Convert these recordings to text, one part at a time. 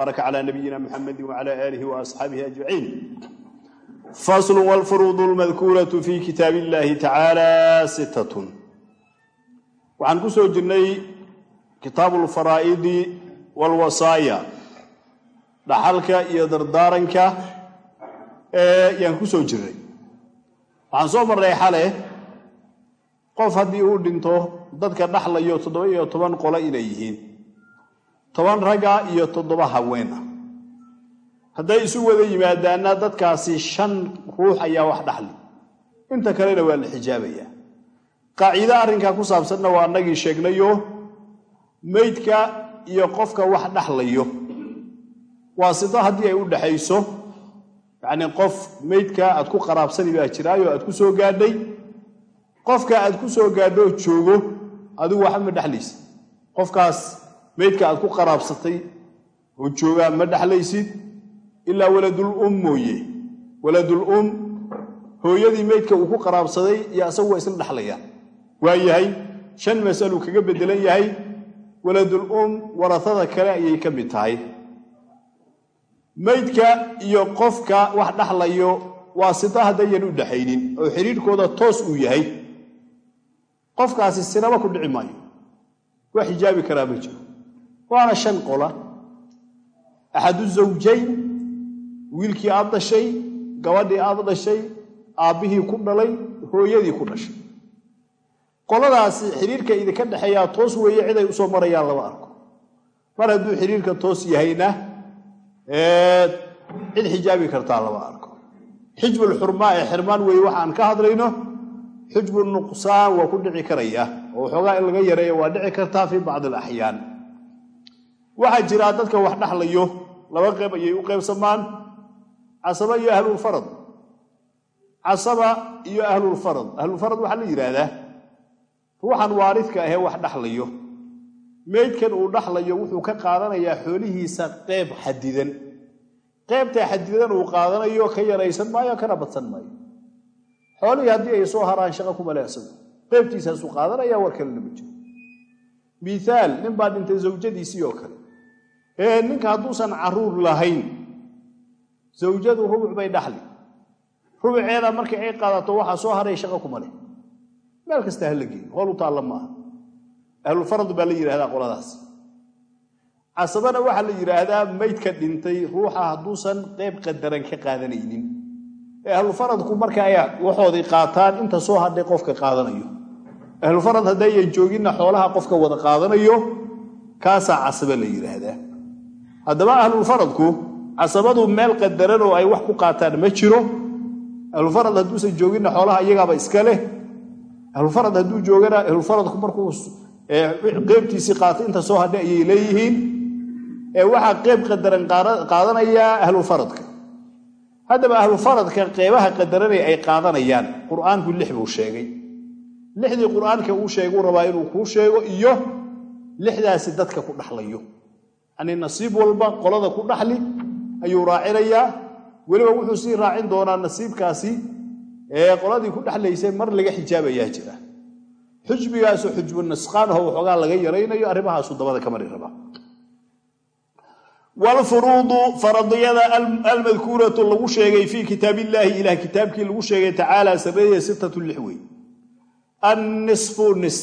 baraka calaa nabiyina muxamedi wacala aalihi wa asxaabihi ajmaciin faslu wlfuruudu lmadkuuratu fi kitaab illahi tacaala sittatun waxaan ku soo jirnay kitaabu lfaraa'idi walwasaaya dhaxalka iyo dardaaranka yaan ku soo jirnay waxaan soo marray xale qof haddii uu dhinto dadka dhaxlayo toddoba iyo toban qolo inay yihiin toban ragga iyo toddoba haween ah. Hadday isu wada yimaadaanna dadkaasi shan ruux ayaa wax dhaxli. Inta kalena waa la xijaabayaa qaaciide arrinkaa ku saabsanna waa annagii sheegnayo meydka iyo qofka wax dhaxlayo. Waasito haddii ay u dhaxayso yacnii qof meydka aad ku qaraabsani baa jiraayo aad ku soo gaadhay qofka aad ku soo gaadho joogo adigu waxba ma dhexlaysid qofkaas meydka aad ku qaraabsatay oo joogaa ma dhexlaysid ilaa waladul um mooye. Waladul um hooyadii meydka uu ku qaraabsaday iyo asagu waa isla dhexlayaan waa yahay shan masaluu kaga bedelan yahay waladul um warasada kale ayay ka mid tahay. Meydka iyo qofka wax dhaxlayo waa sita haddayan u dhaxaynin oo xidhiirhkooda toos uu yahay. Qofkaasi sinaba ku dhici maayo. Waa xijaabi karaa ma jiro waana shan qola. Axadu zawjayn wiilkii aad dhashay gabadhii aad dhashay aabbihii ku dhalay hooyadii ku dhashay. Qoladaasi xidhiirka idinka dhexeeyaa toos weeye ciday u soo marayaan lama arko. Mar hadduu xidhiirka toos yahayna cid xijaabi kartaa lama arko. Xijbulxurmaa ee xirmaan weeye waxaan ka hadlayno xujbu nuqsaan waa ku dhici karaya oo waxoogaa in laga yareeyo waa dhici kartaa fii bacdi alaxyaan waxaa jiraa dadka wax dhaxlayo. Laba qeyb ayay u qaybsamaan. Casaba iyo ahlulfarad casaba iyo ahlulfarad ahlulfarad waxaa la yidhaahdaa ruuxan waaridka ahee wax dhaxlayo. Meydkan uu dhaxlayo wuxuu ka qaadanayaa xoolihiisa qeyb xadidan. Qeybta xadidan uu qaadanayo ka yaraysan maayo kana badsan maayo. Xoolihii haddii ay soo haraan shaqa kuma le isagu. Qeybtiisaasuu qaadanaya war kalena ma jiro. Miaal nin baa dhintay zawjadiisii oo kale ninka hadduusan carruur lahayn zawjadu rubuc bay dhaxli. Rubuceeda markay ay qaadato waxaa soo haray shaqa kuma leh. Meel kasta hala geeyo hool u maaha. Ahlulfarad baa la yidhahdaa qoladaas. Casabana waxaa la yidhaahdaa maydka dhintay ruuxa hadduusan qeyb qadaran ka qaadanaynin. Ee ahlufaradku marka ay waxoodii qaataan inta soo hadhay qofka qaadanayo. Ahlufarad haddayan jooginna xoolaha qofka wada qaadanayo kaasaa casaba la yidhaahdaa haddaba ahlulfaradku casabadu meel qadaran oo ay wax ku qaataan ma jiro. Ahlufarad hadduusan jooginna xoolaha iyagaaba iska leh. Ahlufarad hadduu joogana ahlufaradku markuu qeybtiisii qaatay inta soo hadhay ayay leeyihiin. Ee waxaa qeyb qadaran qaadanayaa ahlufaradka haddaba ahlufaradka qeybaha qadaranay ay qaadanayaan qur'aanku lix buu sheegay. Lixdii qur'aanka uu sheeguu rabaa inuu kuu sheego iyo lixdaasi dadka ku dhaxlayo yanii nasiib walba qolada ku dhaxli ayuu raacinayaa. Weliba wuxuu sii raacin doonaa nasiibkaasi ee qoladii ku dhexlaysay mar laga xijaabayaa jira. Xujbigaasu xujbu nisqaan aho waxoogaa laga yaraynayo arrimahaasu dabada ka mari rabaa wlfuruudu faradiyada almadkuuratu lagu sheegay fii kitaab illaahi kitaabkii lagu sheegay tacaala sareeye sittatu lix wey annisfu nis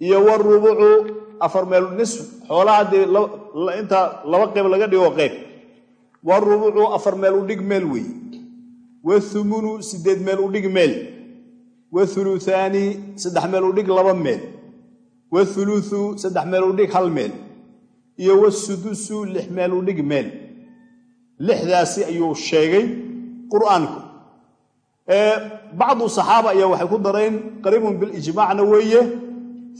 iyo wrubucu afar meel nisf xoolaha dee inta laba qeyb laga dhigo qeyb wrubucu afar meel u dhig meel wey wathumunu sideed meel u dhig meel. Wathuluthaani saddex meel u dhig laba meel. Wathuluthu saddex meel u dhig hal meel. Iyo wasudusu lix meel u dhig meel. Lixdaasi ayuu sheegay qur'aanku. Bacdu saxaaba ayaa waxay ku dareen qariibun bilijmaacna weeye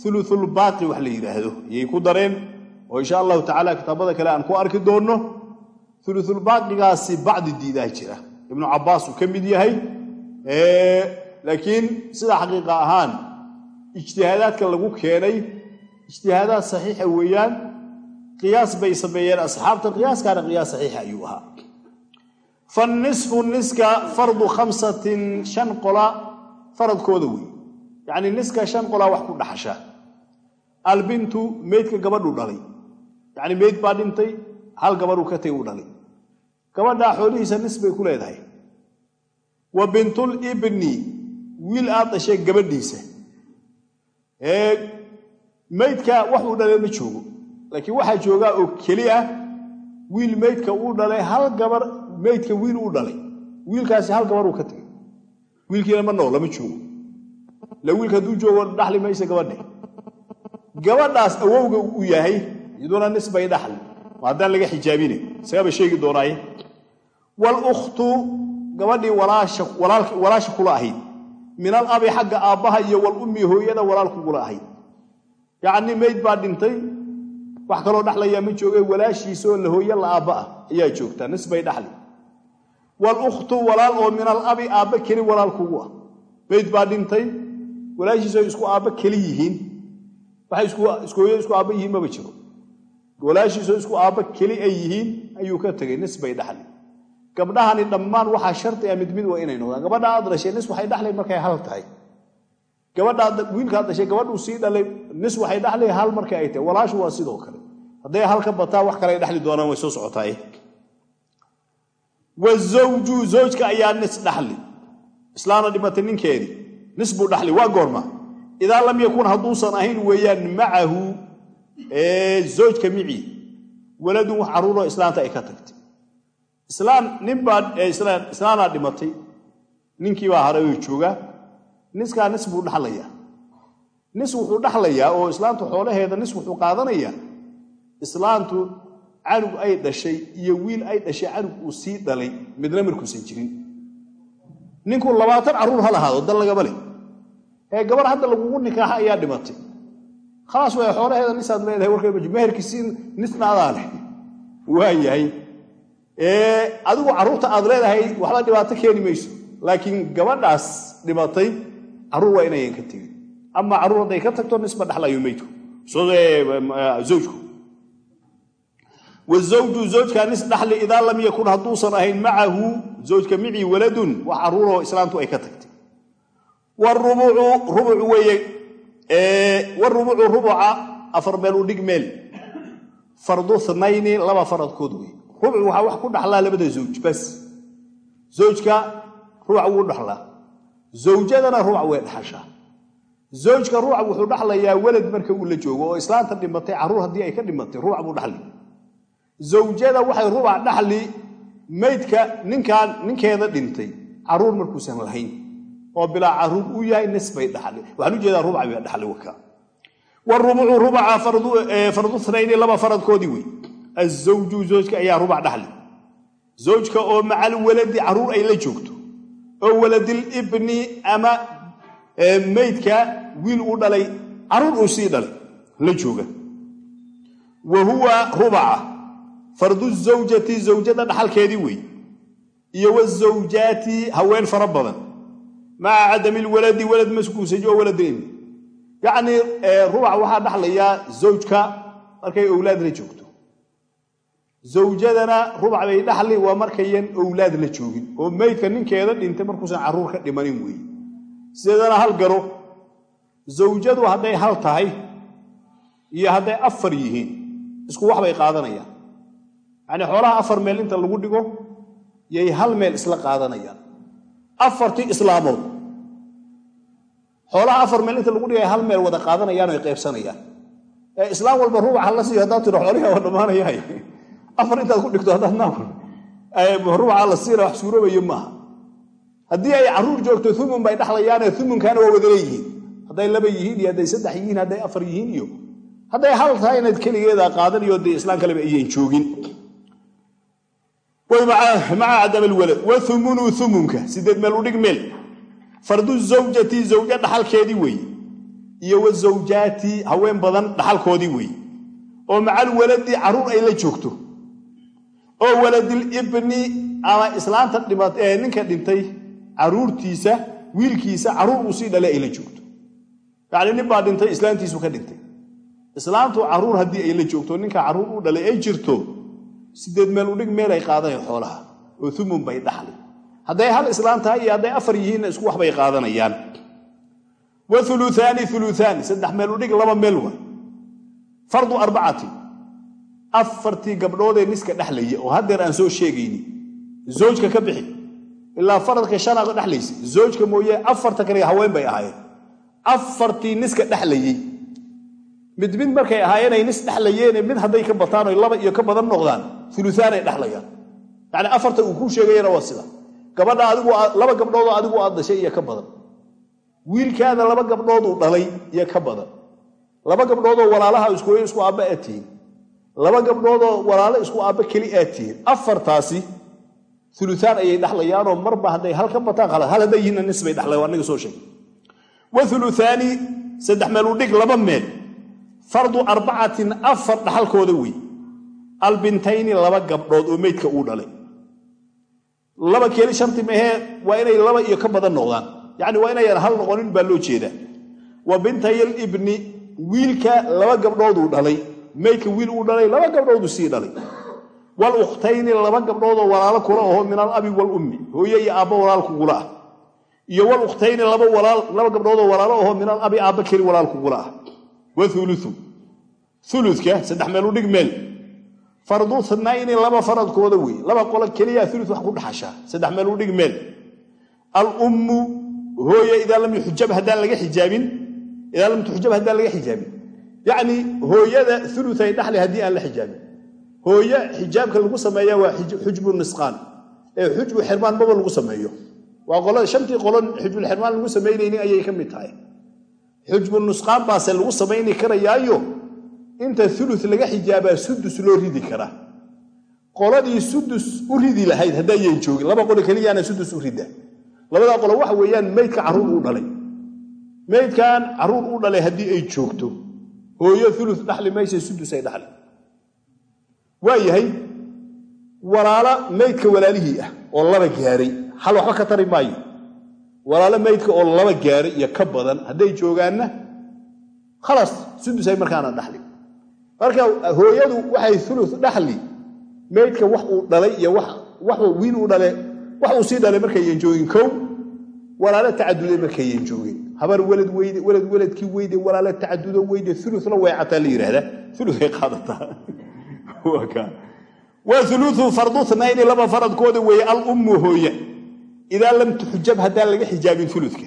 uluulbaaqi wax la yidhaahdo ayay ku dareen oo insha allahu tacaala kitaabada kale aan ku arki doonno uluulbaaqigaasi bacdi diidaa jira. Ibnu cabaas uu ka mid yahay laakiin sida xaqiiqa ahaan ijtihaadaadka lagu keenay ijtihaadaad saxiixa weeyaan qiyaas bay sameeyeen asxaabta qiyaaskaana qiyaas saxiixa ayuu ahaa. Fanisfu niska fardu khamsatin shan qola faradkooda wey yacnii niska shan qolaa wax ku dhaxasha. Albintu meydka gabadhu dhalay. Yacnii meyd baa dhintay hal gabaruu ka tegay uu dhalay. Gabadhaa xoolihiisa nis bay ku leedahay. Wa bintul ibni wiil aad dhashay gabadhiisa. Ee maydka wax uu dhalay ma joogo. Laakiin waxaa joogaa oo keli ah wiil maydka uu dhalay hal gabar maydka wiil uu dhalay. Wiilkaasi hal gabar uu ka tegay wiilkiina ma nool lama joogo la wiilka hadduu joogo dhaxli maysa gabadhe gabadhaas awowga uu yahay iyaduna nisbay dhaxli. Haddaan laga xijaabine isagaba sheegi doonaaye. Walukhtu gabadhii walaasha kula ahayd. Min al abi xagga aabbaha iyo walummi hooyada walaal kugula ahayd. Yacnii mayd baa dhintay wax kaloo dhaxlayaa ma jooge walaashiisaoo la hooye la aabba ah ayaa joogtaa nisbay dhaxli. Walukhtu walaal oo min al abi aabba keli walaal kugu ah. Mayd baa dhintay walaashiisoo isku aabba keli yihiin. Waxay isku hooyo isku aabba yihiin maba jiro walaashiisoo isku aabba keli ay yihiin ayuu ka tegay nisbay dhaxli gabdhahani dhammaan waxaa shardi a mid mid waa inay noqdaan. Gabadha aad dhashay nis waxay dhaxlay markay hal tahay. Gabadhaad wiilkaad dhashay gabadhuu sii dhalay nis waxay dhaxlay hal markay ay tahay. Walaashu waa sidoo kale. Hadday hal ka bataa wax kale ay dhexli doonaan way soo socotaay wazawju zawjka ayaa nis dhaxli. Islaana dhimatay ninkeedii nis buu dhaxli waa goorma. Idaa lam yakun hadduusan ahayn weeyaan macahu zawjka micii waladun wax carruuroo islaanta ay ka tagtay. Islaanaa dhimatay ninkii baa haray oo joogaa niskaa nis buu dhaxlayaa. Nis wuxuu dhaxlayaa oo islaantu xoolaheeda nis wuxuu qaadanayaa islaantu canug ay dhashay iyo wiil ay dhashay canug uu sii dhalay midna markuusan jirin ninku labaatan carruur ha lahaado dal lagaba leh ee gabar hadda lagugu nikaaxa ayaa dhimatay. Khalaas way xoolaheeda nisaad leedahay warkama meherkiisii nisna leh. Waa yahay. Adigu carruurta aad leedahay waxba dhibaato keeni mayso. Laakiin gabadhaas dhimatay carruur waa inayan ka tegin ama carruur hadday ka tagto nisba dhaxlayo meydku. Zawjku wazawju zawjka nis dhaxli idaa lam yakun hadduusan ahayn macahu zawjka micii waladun wax carruuroo islaantu ay ka tagtay. Warubucu rubuca afar meel u dhig meel. Fardu nayni laba faradkood wey rubuc waxaa wax ku dhaxlaa labada zawj bas. Zawjka ruuc wuu dhaxlaa. Zawjadana ruuc way dhaxashaa. Zawjka ruuc wuxuu dhaxlayaa walad marka uu la joogo oo islaanta dhimatay carruur haddii ay ka dhimatay ruuc buu dhaxli zawjada waxay rubac dhaxli maydka ninkaan ninkeeda dhintay. Carruur markuusan lahayn. Oo bilaa carruur uu yahay nisbay dhaxli. Waxaan u jeedaa rubac bay dhaxli waka warubucu rubaca fardu thnayni laba faradkoodii wey. Azawju zawjka ayaa rubac dhaxli. Zawjka oo macal waladi carruur ay la joogto. Oo waladil ibni ama maydka wiil uu dhalay carruur uu sii dhalay la jooga. Wa huwa rubaca fardu zawjati zawjada dhaxalkeedii wey iyo wazawjaati haween fara badan. Maca cadami lwaladi walad maskuusaji oo walad ilmi yacnii rubac waxaa zawjka markay owlaad la joogto. Zawjadana rubac bay dhaxli waa markayan owlaad la joogin oo meydka ninkeeda dhintay markuusan carruur ka dhimanin weeye sideedana hal garo. Zawjadu hadday hal tahay iyo hadday afar yihiin isku wax bay qaadanayaan yacnii xoolaha afar meel inta lagu dhigo yay hal meel isla qaadanayaan. Afartii islaamood. Xoolaha afar meel inta lagu dhigay hal meel wada qaadanayaan oy qaybsanayaan. Ee islaam walba rubac hala siiyo haddaad tiro xoolihii waa dhammaanayahay. Afar intaad ku dhigto haddaad naam rubaca la siina wax suuroobayo maaha. Haddii ay carruur joogto umun bay dhaxlayaane umunkaana waa wada leeyihiin. Hadday laba yihiin iyo hadday saddex yihiin hadday afar yihiin iyo hadday hal tahay inaad keligeeda qaadaniyo dee islaan kaleba ayan joogin maca cadam alwalad waumunu umunka sideed meel u dhig meel fardu zawjati zawja dhaxalkeedii weeye iyo wazawjaati haween badan dhaxalkoodii weeye oo macal waladi carruur ay la joogto. Oo waladil ibni ama islaanta ninka dhintay carruurtiisa wiilkiisa carruur uu sii dhalay ay la joogto. Yacnii nin baa dhintay islaantiisu ka dhintay. Islaantu carruur haddii ay la joogto ninka carruur u dhalay ay jirto sideed meel udhig meel ay qaadanayan xoolaha. Oo umun bay dhaxli. Hadday hal islaam tahay iyo hadday afar yihiinna isku wax bay qaadanayaan. Wa uluaani uluaani saddex meel udhig laba meel wa fardu arbacati afartii gabdhoodee niska dhexlaya oo haddeer aan soo sheegayni. Zawjka ka bixi. Ilaa faradka shanaa dhexlaysa zawjka mooye afarta kale haween bay ahaayeen. Afartii niska dhexlayey mid mid markay ahaayeenay nis dhexlayeene mid hadday ka bataan oy laba iyo ka badan noqdaan uluaanay dhexlayaan yacni afarta uu kuu sheegayana waa sida. Gabadha adigu laba gabdhoodoo adigu aad dashay iyo ka badan. Wiilkaada laba gabdhooduu dhalay iyo ka badan. Laba gabdhoodoo walaalaha iskooye isku aabba aad tihiin. Laba gabdhoodoo walaalo isku aabba keli aad tihiin. Afartaasi uluaan ayay dhexlayaanoo marba hadday hal ka bataan hal hadday yihiinna nis bay dhexlayan waa aniga soo sheegay. Wa uluaani saddex meel u dhig laba meel. Fardu arbacatin afar albintayni laba gabdhood oo meydka uu dhalay. Laba keli sharti mahee waa inay laba iyo ka badan noqdaan. Yacni waa inayan hal noqonin baa loo jeedaa. Wa bintayal ibni wiilka laba gabdhooduu dhalay. Meydka wiil uu dhalay laba gabdhooduu sii dhalay. Wal ukhtayni laba gabdhoodoo walaalo kula aho min alabi walummi hooye iyo aabba walaal kugula ah. Iyo wal ukhtayni laba gabdhoodoo walaalo aho min alabi aabba keli walaal kugula ah. Wa uluu uluka saddex meel u dhig meel fardu nayni laba faradkooda wey laba qolo keliya ulu wax ku dhaxashaa saddex meel u dhig meel. Alummu hooye idaa lam yuxjab haddaan laga xijaabin. Idaa lam tuxjab haddaan laga xijaabin. Yacni hooyada uluay dhaxli haddii aan la xijaabin. Hooye xijaabka lagu sameeya waa xujbu nisqaan. Ee xujbu xirmaan maba lagu sameeyo. Waa qolada shantii qolon xujbulxirmaan lagu samaynayni ayay ka mid tahay. Xujbu nusqaan baase lagu samayni karayaayo inta ulu laga xijaabaa sudus loo ridi karaa. Qoladii sudus u ridi lahayd haddayan joogin. Laba qolo keliyaana sudus u rida. Labadaa qolo waxa weeyaan meydka carruur uu dhalay. Meydkan carruur u dhalay haddii ay joogto. Hooyo ulu dhaxli maysa sudus ay dhaxli waa yahay walaalo meydka walaalihii ah oo laba gaaray. Hal waxba ka tari maayo. Walaalo meydka oo laba gaaray iyo ka badan hadday joogaanna khalaas sudusay markaana dhaxli marka hooyadu waxay ulu dhaxli meydka wax uu dhalay iyo wiil uu dhale wax uu sii dhalay markayan joogin kow walaalo tacaduday markayan joogin. Habar welad weladkii weyde walaalo tacadudo weyde ulula weecataa la yidhahdaa uluay qaadataa wa uluu fardu nayni laba faradkooda weeye alummu hooya idaa lam tuxjab haddaan laga xijaabin uludka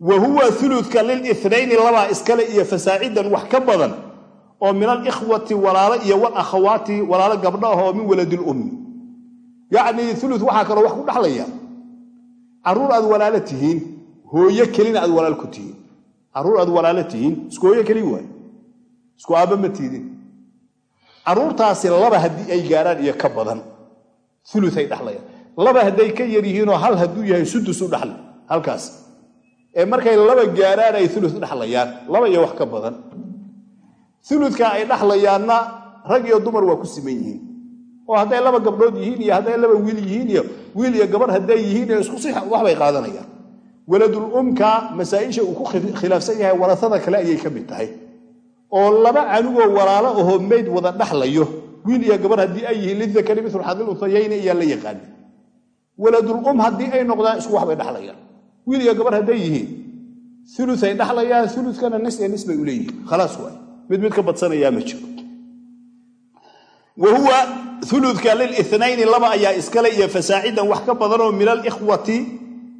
wa huwa uludka lilinayni labaa iskale iyo fasaacidan wax ka badan oo min alikhwati walaalo iyo walakhawaati walaalo gabdho ah oo min waladilummi yacnii ulu waxaa kaloo wax ku dhaxlaya. Caruur aad walaalo tihiin hooyo kelina aad walaal ku tihiin. Caruur aad walaalo tihiin isku hooyo keli waay. Isku aabba ma tiidin. Caruurtaasi laba haddii ay gaaraan iyo ka badan. Uluay dhaxlayaan. Laba hadday ka yar yihiinoo hal hadduu yahay sudus u dhaxli halkaas. Ee markay laba gaaraan ay ulu dhaxlayaan laba iyo wax ka badan uludka ay dhaxlayaanna rag iyo dumar waa ku siman yihiin. Oo hadday laba gabdhood yihiin iyo hadday laba wiil yihiin iyo wiil iyo gabarh hadday yihiin iyo isku si waxbay qaadanayaan. Waladul umka masaa-isha uu ku khilaafsan yahay warasada kale ayay ka mid tahay. Oo laba canugoo walaalo ahoo meyd wada dhaxlayo wiil iyo gabarh haddii ay yihiin lidakari milu xadil uthayayni ayaa la yaqaani waladul um haddii ay noqdaan isku waxbay dhaxlayaan. Wiil iyo gabarh hadday yihiin uluay dhaxlayaan ulukana nis ee nis bay u leeyihiin. Khalaas waay mid mid ka badsanayaa ma jiro. Wa huwa uludka lilinayni laba ayaa iskale iyo fasaacidan wax ka badanoo min alikhwati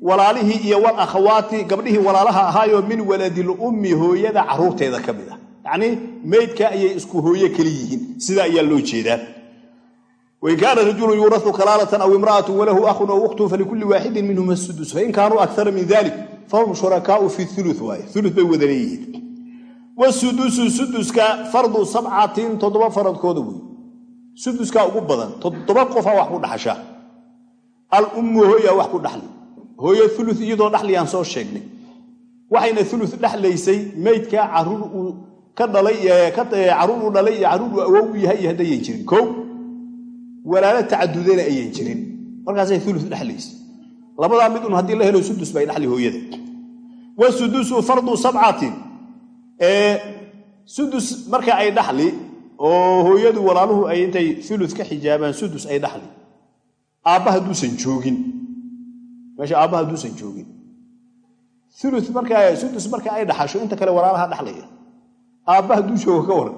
walaalihii iyo walakhawaati gabdhihii walaalaha ahaayoo min waladilummi hooyada caruurteeda ka mid ah. Yacnii meydka ayay isku hooye keli yihiin. Sidaa ayaa loo jeedaa. Wain kaana rajulu yuurau kalaalatan aw imra'atu walahu ahun aw ukhtun falikulli waaxidin minhuma sudus fain kaanuu akara min dalik fahum shurakaau fi ulu ulu bay wada leeyihiin wasudusu suduska fardu sabcatin toddoba faradkooda wey suduskaa ugu badan toddoba qofaa wax ku dhaxasha. Alummu hooyaa wax ku dhaxli. Hooyo ulu iyadoo dhaxliyaan soo sheegnay. Waxayna ulu dhexlaysay meydka carruur uu ka dhalay carruur uu dhalay iyo carruur uu awow yahay iyo haddayan jirin. Kow walaalo tacadudana ayan jirin. Markaasay ulu dhexlaysay labadaa mid un haddii la helo sudus bay dhaxli hooyada. Wasudusu fardu sabcatin sudus marka ay dhaxli oo hooyadu walaaluhu ay intay ulu ka xijaabaan sudus ay dhaxli. Aabba hadduusan joogin. Meesha aabba hadduusan joogin. Ulu markaa sudus marka ay dhaxasho inta kale walaalaha dhaxlaya. Aabba hadduu joogo ka waran.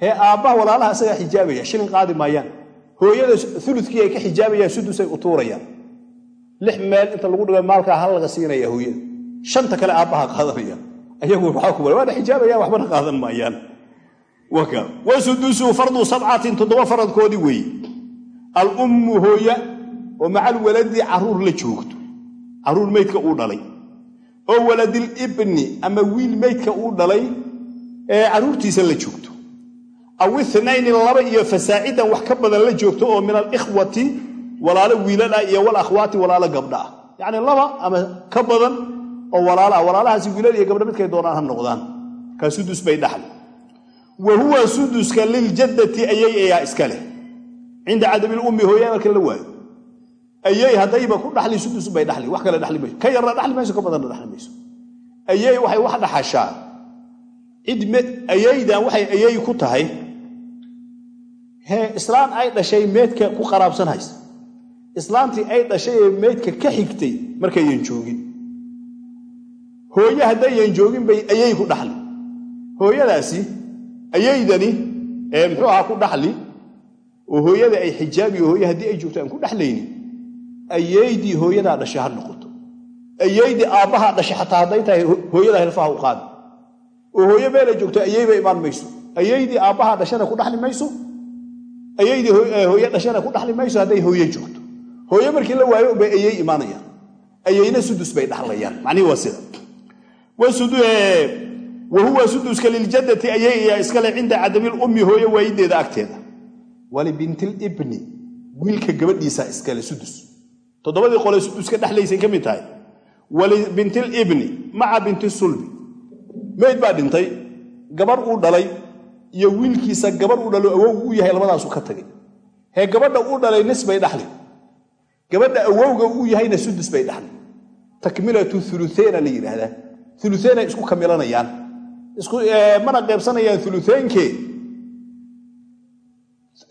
Hee aabbaha walaalaha isagaa xijaabaya shilin qaadi maayaan. Hooyada ulukii ay ka xijaabayaan sudusay u tuurayaan. Lix meel inta lagu dhigo maalkaa hal laga siinaya hooyada. Shanta kale aabbaha qaadanaya ayagu waana xijaabayaan waxbana qaadan maayaan. Wasudusu fardu sabcatin toddoba faradkoodii weeye alummu hooya oo macal waladi carruur la joogto. Caruur meydka uu dhalay. Oo waladilibni ama wiil meydka uu dhalay ee caruurtiisa la joogto. Aw inayni laba iyo fasaacidan wax ka badan la joogto oo min alikhwati walaalo wiilal ah iyo walakhwaati walaalo gabdha. Ah laba ama ka badan oo walaalo ah walaalahaasi wiilal iyo gabdha midkay doonaan ha noqdaan. Kaa sudus bay dhaxli. Wa huwa suduska liljaddati ayay ayaa iska leh. Cinda cadamilummi hooya marka la waayo. Ayay haddayba ku dhaxli sudus bay dhaxli. Wax kale dhaxli mayso. Ka yarna dhaxli mayso ka badanna dhaxli mayso. Ayay waxay wax dhaxashaa. Ayaydan waxay ayay ku tahay islaan ay dhashay meydka ku qaraabsan haysa islaantii ay dhashay ee meydka ka xigtay markayan joogin hooye haddayan joogin bay ayay ku dhaxli. Hooyadaasi ayaydani ee muxuu ahaa ku dhaxli oo hooyada ay xijaabiyo hooye haddii ay joogto aan ku dhexlaynin ayaydii hooyadaa dhashay ha noqoto. Ayaydii aabbahaa dhashay xataa hadday tahay hooyadaa hilfaha u qaadi. Oo hooye meelay joogto ayayba imaan mayso. Ayaydii aabbahaa dhashana ku dhaxli mayso? Ayaydii hooye dhashana ku dhaxli mayso hadday hooye joogto? Hooye markii la waayo bay ayay imaanayaan. Ayayna sudus bay dhaxlayaan. Macnihi waa sida wa huwa suduska liljaddati ayay ayaa iskale cinda cadamilummi hooye waayideeda agteeda. Walibintilibni wiilka gabadhiisa iskale sudus toddobadii qole suduska dhexlaysay ka mid tahay. Walibintilibni maca binti sulbi. Meyd baa dhintay gabar uu dhalay iyo wiilkiisa gabar uu dhalo awowgu u yahay labadaasu ka tagay. Hee gabadha uu dhalay nis bay dhaxli. Gabadha awowga uu yahayna sudus bay dhaxli. Takmilatu ulueena la yidhaahdaa ulueenay isku kamilanayaan. Mana qaybsanayaan ulueenke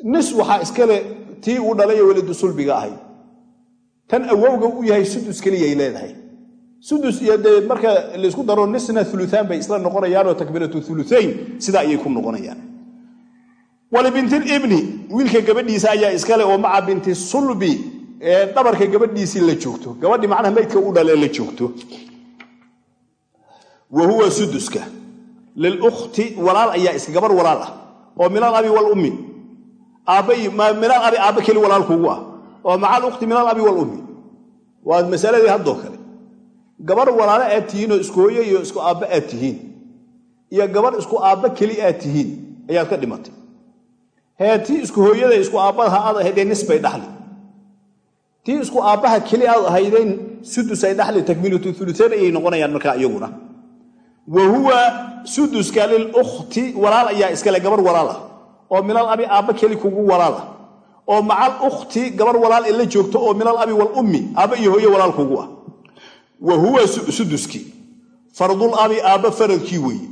nis waxaa iskale tii uu dhalay welidu sulbiga ahay. Tan awowga uu yahay sudus keliyay leedahay. Sudus iyo dee marka laysku daro nisna uluaan bay isla noqonayaanoo takmilatu uluayn sidaa ayay ku noqonayaan. Walibintilibni wiilka gabadhiisa ayaa iskale oo maca binti sulbi ee dhabarka gabadhiisii la joogto. Gabadhii macnaha meydka u dhale la joogto wa huwa suduska. Lilukti walaal ayaa iska gabar walaal ah. Oo minal abi walummi minal abi aabba keli walaal kugu ah. Oo macal ukhti minal abi walummi waa masaladii haddoo kale. Gabar walaale aad tihiin oo isku hooye iyo isku aabba aad tihiin. Iyo gabar isku aabba keli aad tihiin ayaad ka dhimatay. Hee tii isku hooyada isku aabbadaha aad ahaydee nis bay dhaxli. Tii isku aabbaha keli aad ahaydeen sudus ay dhaxli takmiilatu uluayn ayay noqonayaan markaa iyaguna wa huwa suduska lilukhti walaal ayaa iskale gabar walaal ah. Oo minal abi aabba keli kugu walaal ah. Oo macal ukhti gabar walaal ee joogto oo minal abi walummi aabba iyo hooye walaal kugu ah. Wa huwa suduskii fardul abi aabba faradkii weeye.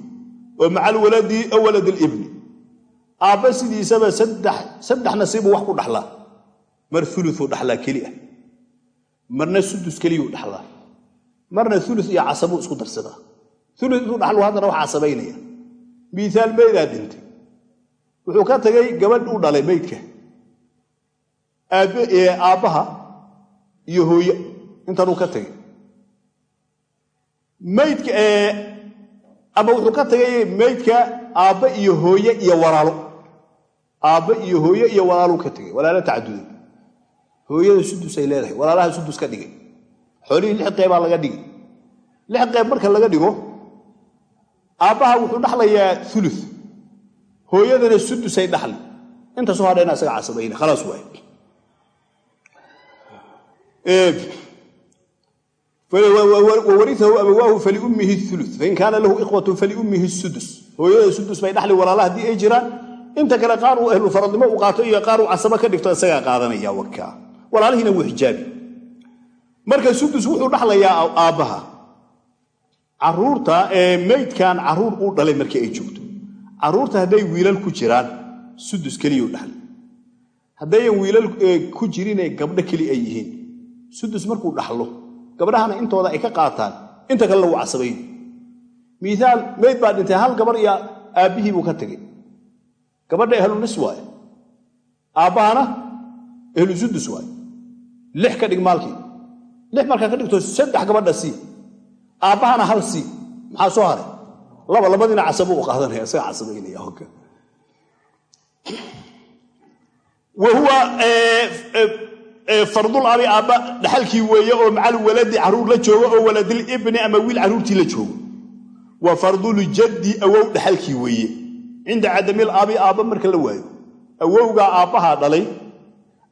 Oo macal waladi o waladilibni aabba sidiisaba saddex nasiibu wax ku dhaxlaa. Mar uluu dhaxlaa keli ah. Marna sudus keliyuu dhaxlaa. Marna ulu iyo casabuu isku darsadaa ulu intuu dhaxlu haddana wax casabaynaya miiaal meydaa dhintay. Wuxuu ka tagay gabadh u dhalay meydka aabbaha iyo hooye intanuu ka tagay. Maydka ama wuxuu ka tagay meydka aabba iyo hooye iyo walaalo. Aabba iyo hooye iyo walaaluu ka tegay walaalo tacaduday hooyada sudus ay leedahay. Walaalaha sudus ka dhigay. Xoolihii lix qeybaa laga dhigay. Lix qeyb marka laga dhigo aabbaha wuxuu dhaxlayaa ulu hooyadana sudusay dhaxli. Inta soo hadhayna isaga casabayna khalaas waay. Wawariahu abawaahu faliummihi ulu fain kaana lahu ikhwatu faliummihi sudus hooyada sudus bay dhaxli walaala haddii ay jiraan. Inta kale qaar uu ahlu faradnimo u qaato iyo qaar uu casabo ka dhigto isagaa qaadanaya wakaa walaalihiina wuu xijaabi. Marka sudus wuxuu dhaxlayaa aabbaha carruurta ee meydkan carruur uu dhalay markii ay joogto. Caruurta hadday wiilal ku jiraan sudus keliyuu dhaxli haddayan wiilal ku jirinee gabdho keli ay yihiin sudus markuu dhaxlo gabdhahana intooda ay ka qaataan inta kale lagu casabayn miiaal meyd baa dhintay hal gabar iyo aabbihii buu ka tegey gabadha ehlu nis waaye. Aabbahana ehlu sudus waaye. Lix ka dhig maalkii. Lix markaa ka dhigto saddex gabadha sii aabbahana hal sii maxaa soo haray? Laba labadiina casabo u qaadanaya isaga casabaynaya wa huwa fardul abi aabba dhaxalkii weeye oo macal waladi carruur la joogo oo waladil ibni ama wiil caruurtii la joogo. Wa fardul jaddi awow dhaxalkii weeye. Cinda cadamil abi aabba marka la waayo awowgaa aabbahaa dhalay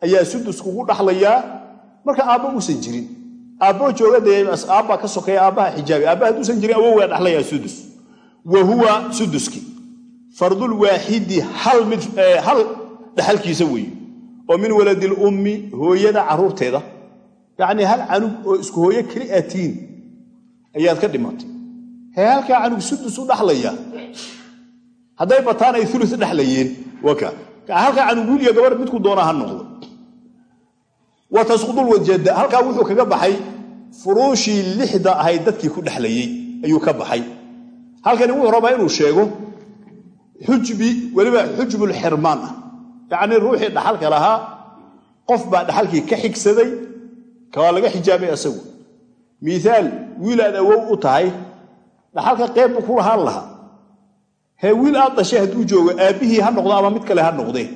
ayaa sudus kugu dhaxlayaa marka aabba uusan jirin aabboo jooga dee aabbaa ka sokeeya aabbaha xijaabi. Aabba hadduusan jirin awowgaa dhaxlayaa sudus. Wa huwa suduski. Fardul waaxidi mid hal dhaxalkiisa weeye oo min waladil ummi hooyada caruurteeda. Yacnii hal canug oo isku hooyo keli aatiin ayaad ka dhimatay. Hee halkaa canug sudus u dhaxlaya hadday bataan ay ulu dhexlayeen waka halkaa canug wiil iyo gabadh midku doonaa ha noqdo wa tasqudulwajada halkaa wuxuu kaga baxay furuushii lixda ahayd dadkii ku dhexlayey ayuu ka baxay. Halkani wuxuu rabaa inuu sheego xujbi weliba xujbulxirmaan ah. Yacnii ruuxii dhaxalka lahaa qof baa dhaxalkii ka xigsaday kawaa laga xijaabay asagu. Miaal wiil aad awow u tahay. Dhaxalka qeyb buu ku lahaan lahaa. Hee wiil aad dhashay hadduu joogo aabbihii ha noqdo ama mid kale ha noqdee.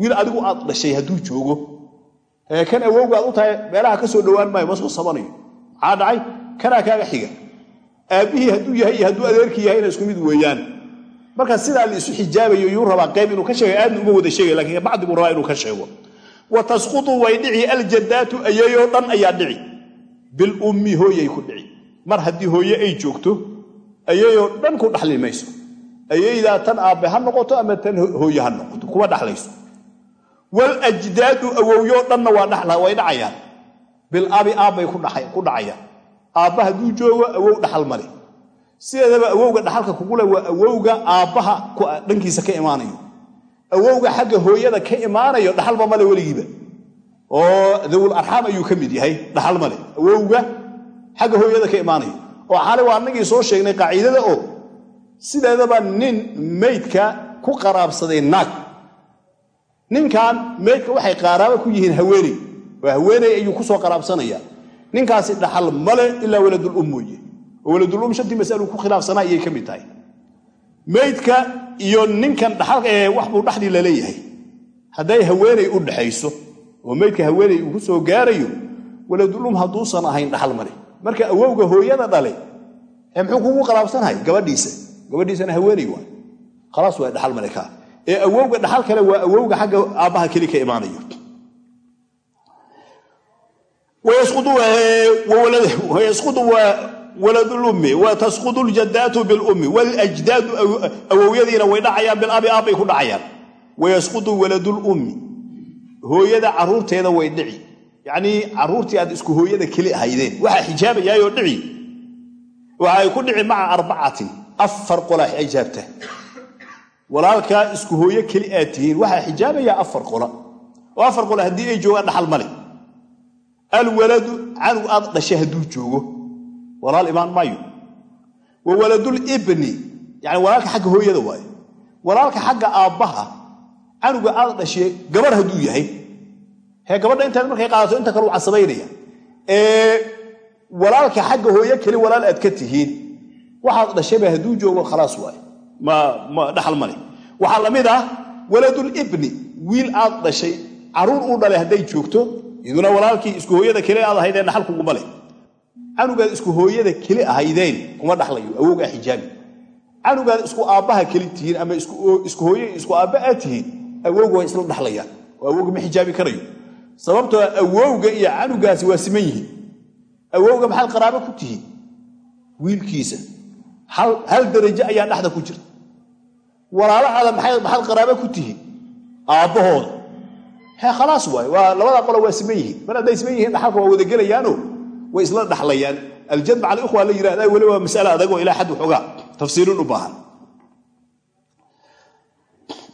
Wiil adigu aad dhashay hadduu joogo kan awowgaad u tahay meelaha ka soo dhowaan maayo ma soo sabanayo. Maxaa dhacay? Kanaa kaaga xiga. Aabbihii hadduu yahay iyo hadduu adeerkii yahayna isku mid weeyaan. Marka sidaa la isu xijaabayo yuu rabaa qayb inuu ka sheega aadna uma wada sheegay lakiin bacdi buu rabaa inuu ka sheego. Wa tasqutu way dhici aljaddaatu ayayoo dhan ayaa dhici. Bilummi hooyay ku dhici. Mar haddii hooye ay joogto ayayoo dhan ku dhaxli mayso. Ayaydaa tan aabbe ha noqoto ama tan hooye ha noqoto kuma dhaxlayso waljdaadu awowyoo dhanna way dhacayaan. Bilabi aabbay ku dhacayaan. Aabba hadduu joogo awow dhaxal male sideedaba awowga dhaxalka kugule waa awowga aabbaha dhankiisa ka imaanayo. Awowga xagga hooyada ka imaanayo dhaxalba male weligiiba. Oo dawul arxaam ayuu ka mid yahay dhaxal male awowga xagga hooyada ka imaanayo. Oo xale waa annagii soo sheegnay qaaciidada oo sideedaba nin meydka ku qaraabsaday naag ninkan meydka waxay qaaraaba ku yihiin haweeney. Oo haweeney ayuu ku soo qaraabsanaya ninkaasi dhaxal male ilaa waladulum mooye. Oo waladulum shantii masalo ku khilaafsanaa ayay ka mid tahay. Meydka iyo ninkan dhaxalka ee wax buu dhaxli la leeyahay hadday haweeney u dhaxayso oo meydka haweeney uu ku soo gaarayo waladulum hadduusan ahayn dhaxal male marka awowga hooyada dhale ee muxuu kugu qaraabsanahay? Gabadhiisa. Gabadhiisana haweeney waay khalaas waa dhaxal male kaa ee awowga dhaxal kale waa awowga xagga aabbaha keli ka imaanayo. Tasqudu ljadaatu bilummi waljdaadu awowyadiina way dhacayaan bilabi aabbay ku dhacayaan. Wayasqudu waladulummi hooyada caruurteeda way dhici. Yacnii caruurtii aad isku hooyada keli ahaydeen waxaa xijaabayaayoo dhici. Waxay ku dhici maca arbacatin afar qolaa xijaabta walaalkaa isku hooyo keli aad tihiin waxaa xijaabayaa afar qola oo afar qola haddii ay joogaan dhaxal male alwaladu canug aad dhashay hadduu joogo. Walaal imaan maayo. Wa waladulibni yani walaalka xagga hooyada waaye. Walaalka xagga aabbaha canuga aad dhashay gabarh hadduu yahay. Hee gabadha intaad markay qaadato inta kale u casabaynaya ee walaalka xagga hooye keli walaal aad ka tihiin. Waxaad dhashayba hadduu joogo khalaas waaye dhaxal male waxaa la mid ah waladulibni wiil aad dhashay carruur uu dhalay hadday joogto iduna walaalkii isku hooyada keli aad ahaydeen dhaxal kuguma leh canugaad isku hooyada keli ahaydeen kuma dhaxlayo awowgaa xijaabi canugaad isku aabbaha keli tihiin ama isku hooye isku aabba aad tihiin awowga way isla dhaxlayaan oo awowga ma xijaabi karayo. Sababtoo awowga iyo canugaasi waa siman yihiin. Awowga maxaad qaraabo ku tihiin? Wiilkiisa. Hal darajo ayaa dhexda ku jirta walaalahaada maxaad qaraabo ku tihiin aabbahooda he khalaas waay. Waa labada qolo waa siman yihiin. Mar hadday siman yihiin dhaxalka waa wadagelayaano way isla dhaxlayaan. Aljad maca alikhwa la yirahda weli waa masale adagoo ilaa xad waxoogaa tafsiirin u baahan.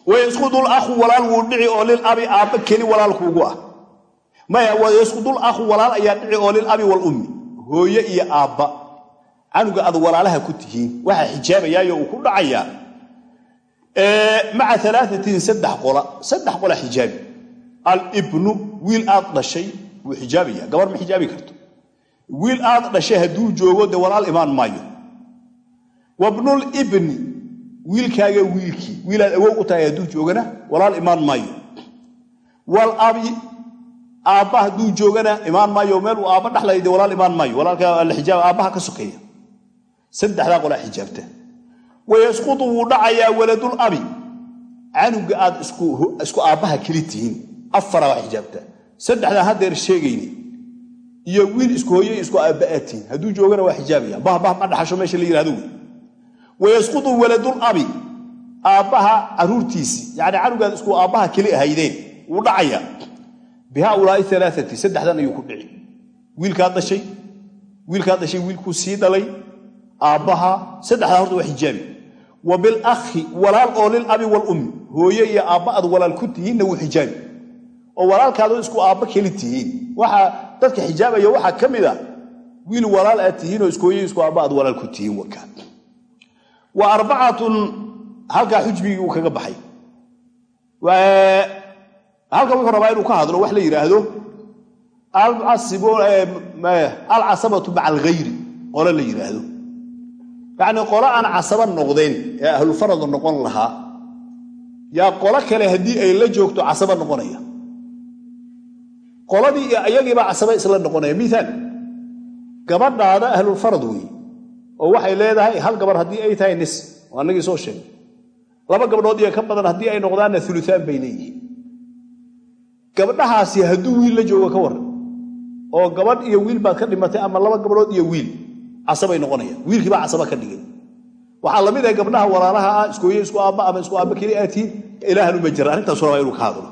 Wayasqudul akhu walaal wuu dhici oo lil abi aabba keli walaalkuugu ah. Maya wayasqudul akhu walaal ayaa dhici oo lil abi walummi hooye iyo aabba. Canuga aad walaalaha ku tihiin waxaa xijaabayaayo uu ku dhacayaa maca alaaatin saddex qola saddex qola xijaabi. Alibnu wiil aad dhashay wuu xijaabaya gabar ma xijaabi karto. Wiil aad dhashay hadduu joogo dee walaal imaan maayo. Wabnulibni wiilkaaga wiilkii wiilaad awow u tahay hadduu joogana walaal imaan maayo. Walabi aabba hadduu joogana imaan maayo meel uu aabba dhexlaya walaal imaan maayo. Walaalka xijaab aabbaha ka sokeeya. Saddexdaa qolaa xijaabta wayasqutu wuu dhacayaa waladul abi canuga aad isku aabbaha keli tihiin afara waa xijaabta saddexdaa hadeer sheegayni iyo wiil isku hooye isku aabba aad tihiin hadduu joogana waa xijaabaya bahbah ma dhaxasho meesha la yihahdo wey wayasqutu waladul abi aabbaha caruurtiisii yani canugaad isku aabbaha keli ahaydeen wuu dhacayaa bihaulaai alaaati saddexdan ayuu ku dhici wiilkaad dhashay wiilkaad dhashay wiilkuu sii dhalay horta waa xijaabi wa bilakhi walaal oo lilabi walummi hooye iyo aabba aad walaal ku tihiinna wuu xijaabi oo walaalkaado isku aabba keli tihiin. Waxaa dadka xijaabaya waxaa ka mid a wiil walaal aad tihiin oo isku aabba aad walaal ku tihiin warkaa wa arbacatun halkaa xujbigii uu kaga baxay. Halkan wuxuu rabaa inuu ka hadlo wax la yidhaahdo alcasabatu maca alghayri qole la yidhaahdo yacnii qolo aan casaba noqdeen ee ahlufaradu noqon lahaa yaa qolo kale haddii ay la joogto casaba noqonaya. Qoladii iyo casaba isla noqonaya. Miaal gabadhaada ahlulfarad wey oo waxay leedahay hal gabar haddii ay tahay nis oo annagii soo sheegay. Laba gabdhood iyo ka badan haddii ay noqdaanna uluaan bay leeyihiin. Gabdhahaasi hadduu wiil la joogo ka waran oo gabadh iyo wiil baad ka dhimatay ama laba gabdhood iyo wiil casabay noqonayaan wiilkiibaa casaba ka dhigay. Waxaa la mid ah gabdhaha walaalaha ah iskooye isku aabba ama isku aabba keli aatiin ilaahan uma jira. Arrintaasu rabaa inuu ka hadlo.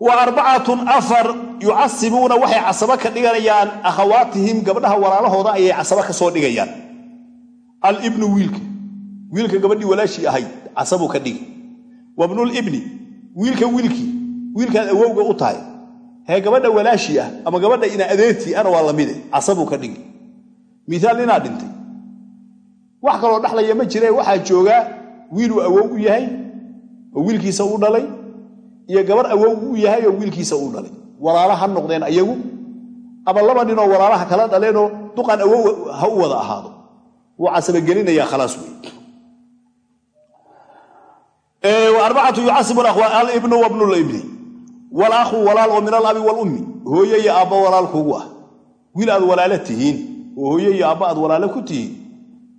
Wa arbacatun afar yucasibuuna waxay casaba ka dhiganayaan akhawaatihim gabdhaha walaalahooda ayay casaba ka soo dhigayaan. Alibnu wiilka. Wiilka gabadhii walaashii ahayd casabuu ka dhigi wabnulibni wiilka wiilkii. Wiilkaad awowga u tahay hee gabadha walaashii ah ama gabadha ina adeertii ana waa lamide casabuu ka dhigi. Miaal ninaa dhintay. Wax kaloo dhexlaya ma jire waxaa joogaa wiiluu awow u yahay oo wiilkiisa u dhalay iyo gabar awow u yahay oo wiilkiisa u dhalay. Walaala ha noqdeen ayagu ama laba ninoo walaalaha kala dhaleenoo duqan awow ha u wada ahaado. Wuu casabagelinayaa khalaas wey arbacatu yucasibu alibnu wabnulibni walaakhu walaal oo min alabi walummi hooye iyo aabba walaal kugu ah. Wiil aad walaalo tihiin oo hooye iyo aabba aad walaalo ku tihiin.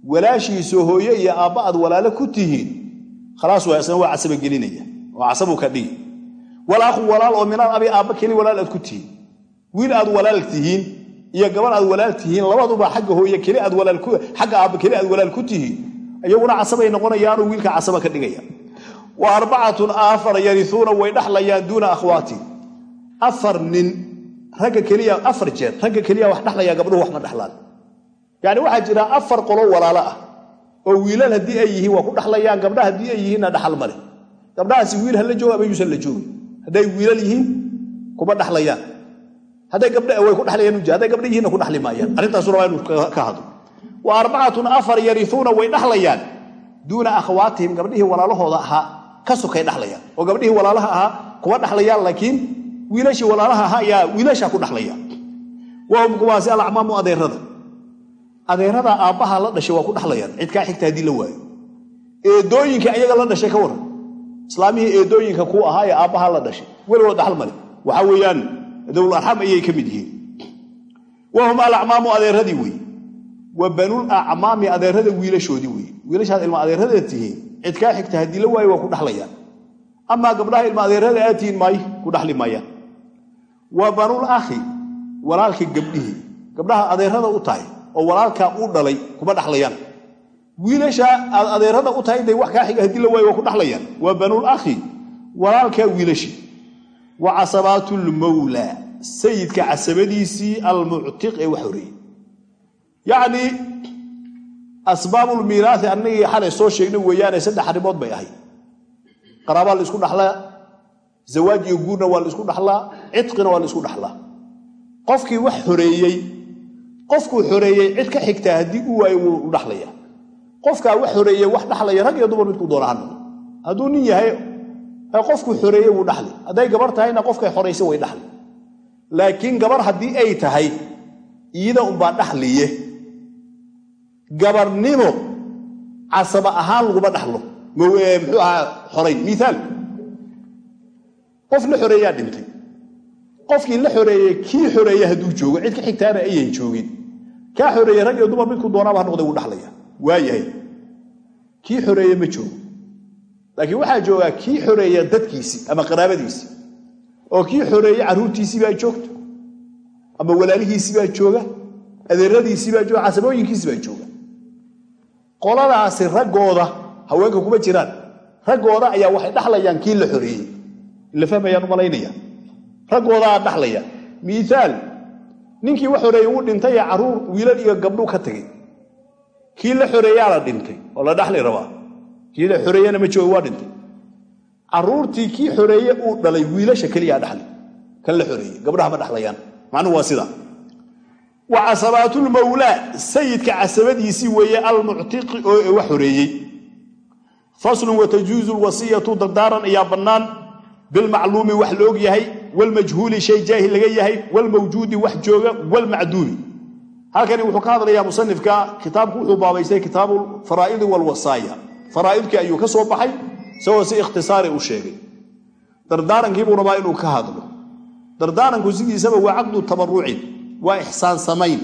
Walaashiiso hooye iyo aabba aad walaalo ku tihiin. Khalaas waa isna waa casabagelinaya oo casabuu ka dhigi. Walaakhu walaal oo min alabi aabba keli walaal aad ku tihiin. Wiil aad walaal tihiin iyo gabar aad walaal tihiin labaduba xagga hooye keli aad xagga aabba keli aad walaal ku tihiin. Iyaguna casabay noqonayaanoo wiilka casaba ka dhigaya wa arbacatun afar yariuuna way dhaxlayaan duuna akhwaati. Afar nin ragga keliya afar jeer ragga keliya wax dhaxlaya gabdhuhu wax ma dhaxlaan. Yani waxaa jira afar qolo walaalo ah oo wiilal haddii ay yihiin waa ku dhaxlayaan gabdha haddii ay yihiinna dhaxal male gabdhahaasi wiil hala joogo ama yuusan la joogin. Hadday wiilal yihiin kuma dhaxlayaan. Hadday gabdha way ku dhaxlayaan hadday gabdha yihiinna ku dhaxli maayaan arrintaasu rabaa inuu ka hadlo. Wa arbacatun afar yariuuna way dhaxlayaan. Duuna akhwaatihim gabdhihii walaalahooda ahaa ka sokay dhaxlayaan oo gabdhihii walaalaha ahaa kuma dhaxlayaan laakiin wiilashii walaalaha ahaa ayaa wiilashaa ku dhaxlaya. Wahum kuwaasi alacmaamu adeerada. Adeerada aabbaha la dhashay waa ku dhaxlayaan cid kaa xigta haddii la waayo. Eedooyinka ayaga la dhashay ka waran. Islaamihii eedooyinka kuu ahaa ee aabbaha la dhashay. Weligood dhaxal male. Waxaa weeyaan dowul ayay ka mid yihiin. Wahum alacmaamu adeeradii wey wa banul acmaami adeerada wiilashoodii wey wiilashaad ilma adeerada tihiin cid kaa xigta haddii la waayo waa ku dhaxlayaan amaa gabdhaha ilma adeerada aad tihiin maay ku dhaxli maayaan wa banul akhi walaalka gabdhihii gabdhaha adeerada u tahay oo walaalkaa u dhalay kuma dhaxlayaan. Wiilasha aad adeerada u tahay day wax kaa xiga haddii la waayo waa ku dhaxlayaan. Waa banul akhi walaalkaa wiilashii wa casabaatlmawla sayidka casabadiisii almuctiq ee wax horeeyey yacnii asbaabulmiiraai annagii xalay soo sheegna weeyaane saddex arrimood bay ahayd. qaraabaa la isku dhaxlaa zawaaj iyo guurna waa la isku dhaxlaa cidqina waa la isku dhaxlaa. qofkii wax xoreeyey qofkuu xoreeyey cid ka xigtaa haddii u waayo wuu u dhaxlaya. qofkaa wax xoreeye wax dhaxlaya rag iyo dumar midkuu doona ha noqdo hadduu nin yahay qofku xoreeye wuu dhaxli hadday gabar tahayna qofkay xoraysa way dhaxli laakiin gabar haddii ay tahay iida unbaa dhaxliye gabarnimo casaba ahaan laguma dhaxlo. Muxuu ahaa xorayn miaal qof la xoreeyaa dhintay. Qofkii la xoreeyey kii xoreeye hadduu joogo cid ka xigtaana ayan joogin. Kaa xoreeye rag iyo dumar midkuu doonaaba ha noqday wuu dhaxlaya. Waayahay kii xoreeye ma joogo. Laakiin waxaa joogaa kii xoreeya dadkiisii ama qaraabadiisii oo kii xoreeye carruurtiisii baa joogto. Ama walaalihiisii baa jooga. Adeeradiisii baa jooga. Casabooyinkiisii baa jooga qoladaasi raggooda haweenka kuma jiraan. Raggooda ayaa waxay dhaxlayaan kii la xoreeyey ila fahmayaan u malaynaya. Raggoodaa dhaxlaya miiaal ninkii wax xoreeyey wuu dhintay ee carruur wiilal iyo gabdhuu ka tegey. Kii la xoreeyaa la dhintay oo la dhaxli rabaa. Kii la xoreeyena ma jooga waa dhintay. Carruurtii kii xoreeye uu dhalay wiilasha keliyaa dhaxli kan la xoreeyey gabdhaha ma dhaxlayaan. Macnuhu waa sidaa wa casabaatulmawlaa sayidka casabadiisii weeye almuctiqi oo wax xoreeyey faslun watajuuzu lwasiyatu dardaaran ayaa bannaan. Bilmacluumi wax la og yahay walmajhuuli shay jaahil laga yahay walmawjuudi wax jooga walmacduumi halkani wuxuu ka hadlayaa musanifka kitaabku wuxuu baabaystay kitaabu faraa'idi walwasaaya faraa'idkii ayuu ka soo baxay isagoo si ikhtisaari u sheegay. Dardaarankiibuu rabaa inuu ka hadlo. Dardaaranku sidiisaba waa caqdu tabarucin waa ixsaan samayn.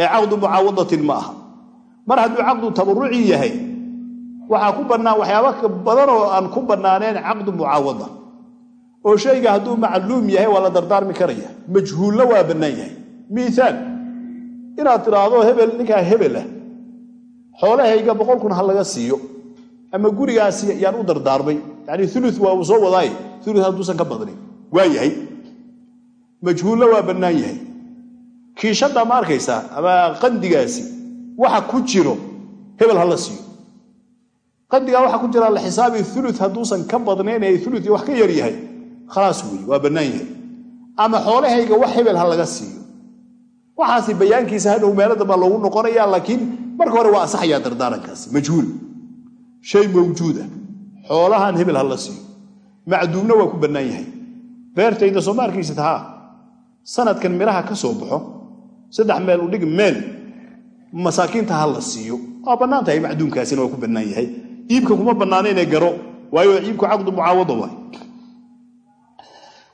Ee caqdu mucaawadatin ma aha. Mar hadduu caqdu tabaruci yahay waxaa ku bannaan waxyaaba badan oo aan ku bannaaneen caqdu mucaawada oo shayga hadduu macluum yahay waa la dardaarmi karaya. Majhuulna waa bannaan yahay. Miiaal inaad tidhaahdo hebel ninkaa hebel ah. Xoolahayga boqol kun ha laga siiyo. Ama gurigaasi yaan u dardaarmay. Yani ulu waa uu soo wadaaye. Ulu hadduusan ka badnin waa yahay. Majhuulna waa bannaan yahay kiishadda ma ama qandigaasi waxa ku jiro hebel ha la siiyo. Qandigaa waxa ku jira la xisaabi ulu hadduusan ka badnayn ee ulu wax ka yar yahay. Khalaas wey waa bannaan yahay. Ama xoolahayga wax hebel ha laga siiyo. Waxaasi bayaankiisa hadhow meelada baa loogu noqonaya laakiin marka hore waa asaxayaa dardaarankaasi majhuul. Shay mawjuud ah. Xoolahan hebel ha la siiyo. Macduumna waa ku bannaan yahay. Beertayda soo ma arkaysid haa sanadkan midhaha ka soo baxo saddex meel u dhig meel masaakiinta ha la siiyo. Waa bannaan tahay macduumkaasina waa ku bannaan yahay. Iibka kuma bannaanayne garo waayo iibku caqdu mucaawada waay.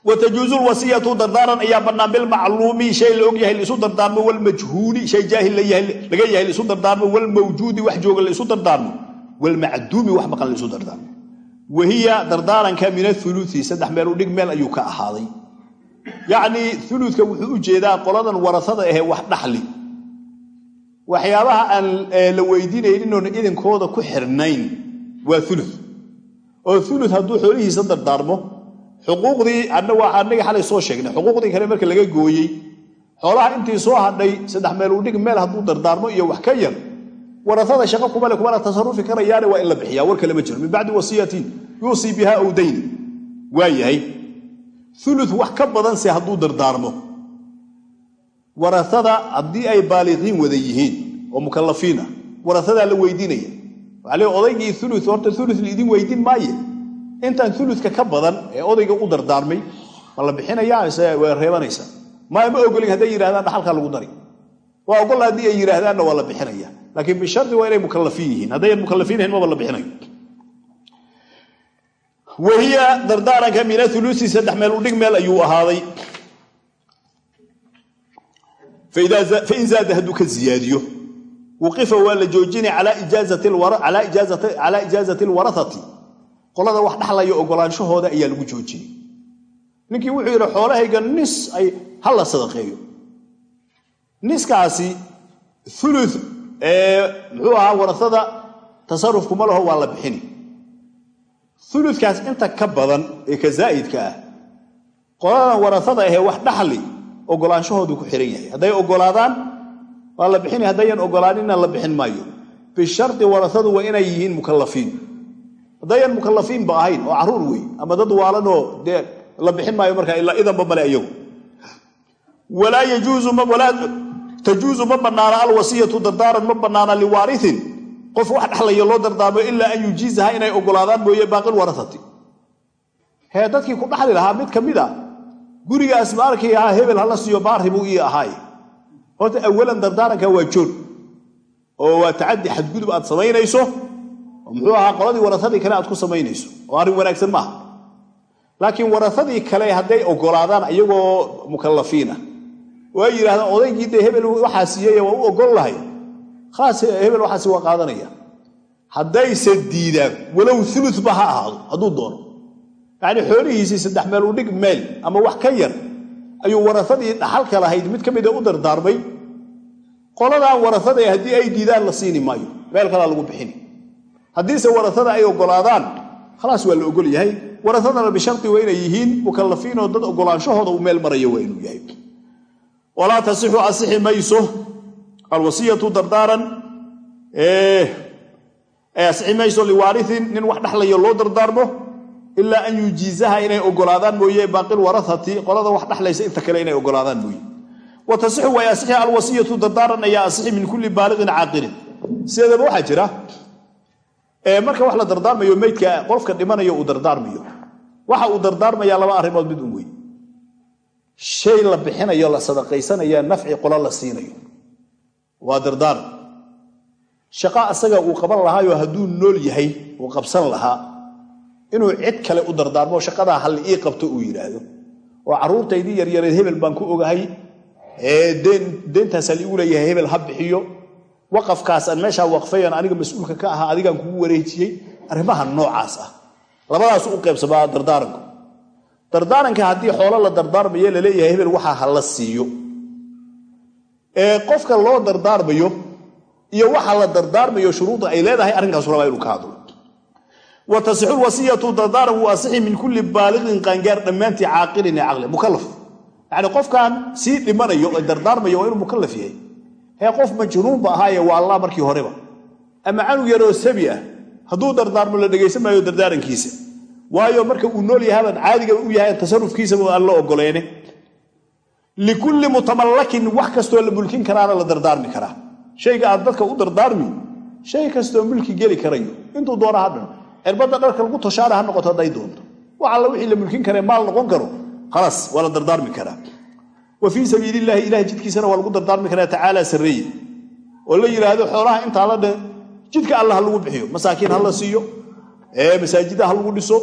Wtajuuzu lwasiyatu dardaaran ayaa bannaan bilmacluumi shay la og laisu dardaarmo walmajhuuli shay jaahil laga yahay laisu dardaarmo walmawjuudi wax jooga laisu dardaarmo walmacduumi wax maqan laisu dardaarmo. Wahiya dardaaranka min auluii saddex meel u dhig meel ayuu ka ahaaday yacnii uluka wuxuu u jeedaa qoladan warasada ahee wax dhaxli. Waxyaabaha aan la weydiinaynin idinkooda ku xirnayn waa ulu oo ulu hadduu xoolihiisa dardaarmo xuquuqdii anaga xalay soo sheegnay xuquuqdii kale marka laga gooyey xoolaha intii soo hadhay saddex meel dhig meel hadduu dardaarmo iyo wax ka yar warasada shaqo kumale kumana tasarufi karayaane waa in la bixiya war kale ma jiro. Min bacdi wasiyatin yuusii biha aw dayn waa yahay ulu wax ka badanse hadduu dardaarmo. Warasada haddii ay baaliqiin wada yihiin oo mukalafiin ah warasadaa la weydiinaya waxaa le odaygii ulu horta ulu laidin weydiin maaye. Intaan uluka ka badan ee odayga u dardaarmay ma la bixinaya mise way maya ma ogolin hadday yidhahdaan dhaxalkaa lagu dari. Waa ogol haddii ay yidhaahdaanna waa la bixinaya laakiin bishardi waa inay mukalafiin yihiin. Haddayan mukalafiin ahayn maba la bixinayo wahiya dardaaranka min aulusi saddex meel u dhig meel ayuu ahaaday. Fain zaada hadduu ka ziyaadiyo. Wuqifa waa la joojinay calaa ijaazati alwarahati qolada wax dhaxlaya ogolaanshahooda ayaa lagu joojiyey ninkii wuxuu yidhi xoolahayga nis ha la sadaqeeyo. Niskaasi ulu muxuu ahaa warasada tasarufkuma laho waa la bixini ulukaas inta ka badan ee ka zaa'idka ah qoladan warasada ahee wax dhaxli ogolaanshahoodu ku xihan yahay. Hadday ogolaadaan waa la bixini haddayan ogolaaninna la bixin maayo. Bishardi warasadu waa inay yihiin mukalafiin haddayan mukalafiinba ahayn oo carruur wey ama dad waalanoo dee la bixin maayo markaa ilaa idanba male iyagu. Walaa tajuusu ma bannaana alwasiyatu dardaaran ma bannaana liwaariin qof wax dhexlaya loo dardaarmo ilaa an yujiizaha inay ogolaadaan mooye baaqil warasati. Hee dadkii ku dhaxli lahaa mid ka mid a gurigaas maarkii ahaa hebel hala siiyo baarri buu ii ahaay horta awalan dardaaranka waa joon oo waa tacaddi xadgudub aad samaynayso muxuu ahaa qoladii warasadii kale aad ku samaynayso oo arrin wanaagsan maaha laakiin warasadii kale hadday ogolaadaan iyagoo mukallafiina. Oo ay yidhahdaan odaygii dee hebel waxaa siiyey waa u ogol lahay hebel waxaasi waa qaadanaya. Haddayse diidaan walow ulutba ha ahaado hadduu doono. Yacnii xoolihiisii saddex meel u dhig meel ama wax ka yar ayuu warasadii dhaxalka lahayd mid ka mida u dardaarmay. Qoladaan warasada haddii ay diidaan la siini maayo meel kalaa lagu bixini. Haddiise warasada ay ogolaadaan khalaas waa la ogol yahay. Warasadana bisharti waa inay yihiin mukallafiinoo dad ogolaanshahooda uu meel marayo waa inuu yahay. Mayso alwasiyatu dardaaran asixi mayso liwaariin nin wax dhexlayo loo dardaarmo ilaa an yujiizaha inay ogolaadaan mooye baaqil warahati qolada wax dhexlaysa inta kale inay ogolaadaan mooye wa tasixu way asixi alwasiyatu dardaaran ayaa asixi min kulli baaliqin caaqilin sideedaba waxaa jira marka wax la dardaarmayo meydka qofka dhimanayo uu dardaarmayo waxa uu dardaarmayaa laba arrimood mid un wey shay la bixinayo la sadaqaysanaya nafci qolo la siinayo waa dardaaran shaqa asaga uu qaban lahaayo hadduu nool yahay uu qabsan lahaa inuu cid kale u dardaarmo shaqadaa halli ii qabto uu yidhaahdo oo carruurtaydii yaryareed hebel baan ku ogahay. Deentaasaa liigu leeyahay hebel ha bixiyo. Waqafkaas aan meeshaa waqfayan aniga mas'uulka ka ahaa adigaan kugu wareejiyey arrimaha noocaas ah. Labadaas u qaybsamaa dardaaranku dardaaranka haddii xoolo la dardaarmayo la leeyahay hebel waxaa ha siiyo ee qofka loo dardaarmayo iyo waxa la dardaarmayo shuruudda ay leedahay arrinkaasu rabaa inuu ka hadlo. Wa tasixu lwasiyatu dardaaran wuu asixi min kulli baaliqin qaangaar dhammaantii caaqilin ee caqli mukallaf. Yacni qofkan sii dhimanayo ee dardaarmayo waa inuu mukallaf yahay. Hee qof majnuunba ahaaye waa allah markii horeba. Ama canug yaroo sabi ah hadduu dardaarmo la dhegaysan maayo dardaarankiisa waayo marka uu nool yahaban caadiga u yahay tasarufkiisaba aan ogoleene likulli mutamallakin wax kastoo la mulkin karaana la dardaarmi karaa. Shayga aad dadka u dardaarmi shay kastoo mulki geli karayo. Intuu doona hadhan cirbadda dharka lagu toshaana ha noqoto hadday doonto. Wax alla wixii la mulkin kare maal noqon karo. Khalaas waa la dardaarmi karaa. Wa fii sabiilillahi ilahay jidkiisana waa lagu dardaarmi karaa tacaala sarreeye oo la yidhaahdo xoolaha intaada dhe jidka alla ha lagu bixiyo. Masaakiin ha la siiyo. Masaajida ha lagu dhiso.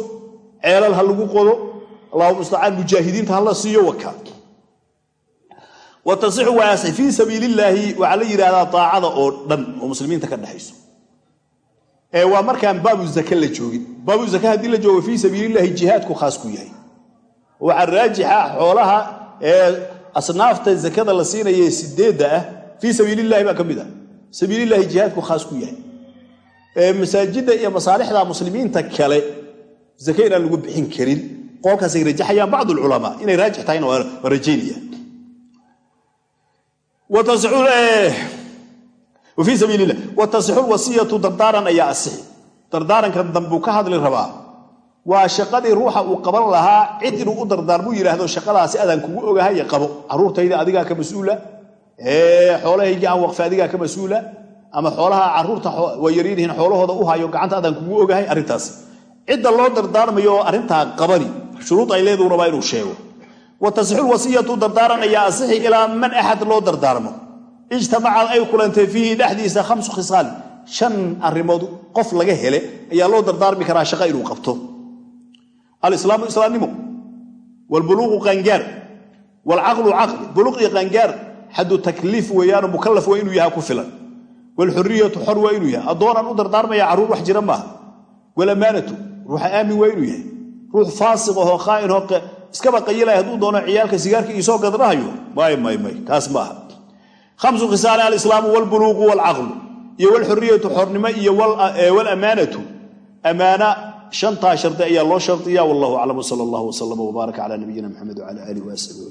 Ceelal ha lagu qodo. Allahuma mustacaan mujaahidiinta ha la siiyo waka wa tasixu waasi fii sabiilillaahi waxaa la yidhahdaa daacada oo dhan oo muslimiinta ka dhexayso waa markaan baabu zake la joogin. Baabu zake haddii la joogo fii sabiilillahi jihaadku khaas ku yahay. Waxaa raajixa xoolaha asnaafta zakada la siinaye sideedda ah fii sabiilillahi baa ka mid ah sabiilillahi khaas ku yahay. Masaajidda iyo masaalixda muslimiinta kale zake lagu bixin karin qolkaasay rajaxayaan bacd lculamaa inay raajix tahayna waa fii sabiil lah watasixu lwasiyatu dardaaran ayaa asixi. Dardaarankan dambuu ka hadli rabaa. Waa shaqadii ruuxa uu qaban lahaa cid inuu u dardaarmuu yidhaahdo shaqadaasi adaan kugu ogahaye qabo. Caruurtayda adigaa ka mas'uula. Xoolahaygii aan waqfe adigaa ka mas'uula. Ama xoolaha carruurta waa yaryaryihiin xoolahooda u hayo gacanta adaan kugu ogahay arrintaasi cidda loo dardaarmayo oo arrintaa qabani. Sheego wa tasixu lwasiyatu dardaaran ayaa asixi ilaa man axad loo dardaarmo. Ijtamacad ay kulantay fiihi dhexdiisa khamsu khisaal shan arrimood qof laga hele ayaa loo dardaarmi karaa shaqa inuu qabto. Alislaamu islaamnimo. Wlbuluuqu qaangaar. Wlcaqlu caqli buluuq iyo qaangaar. Xaddu takliif weeyaano mukallaf waa inuu yahaa ku filan. Wlxuriyatu xor waa inuu yahay. Addoonaan u dardaarmaya carruur wax jira maaha. Walamaanatu ruuxa aamin waa yahay iskaba qayilaya hadduu doono ciyaalka sigaarka iisoo gadnahayo may may may. Kaas maaha khamsu khisaale alislaamu wlbuluuqu wlcaqlu iyo wlxuriyatu xornimo iyo wlamaanatu amaana shantaa shardi ayaa loo shardiya wallahu aclam wsala allah wslam wbaarak cala nabiyina maxamed wcala alih wasabi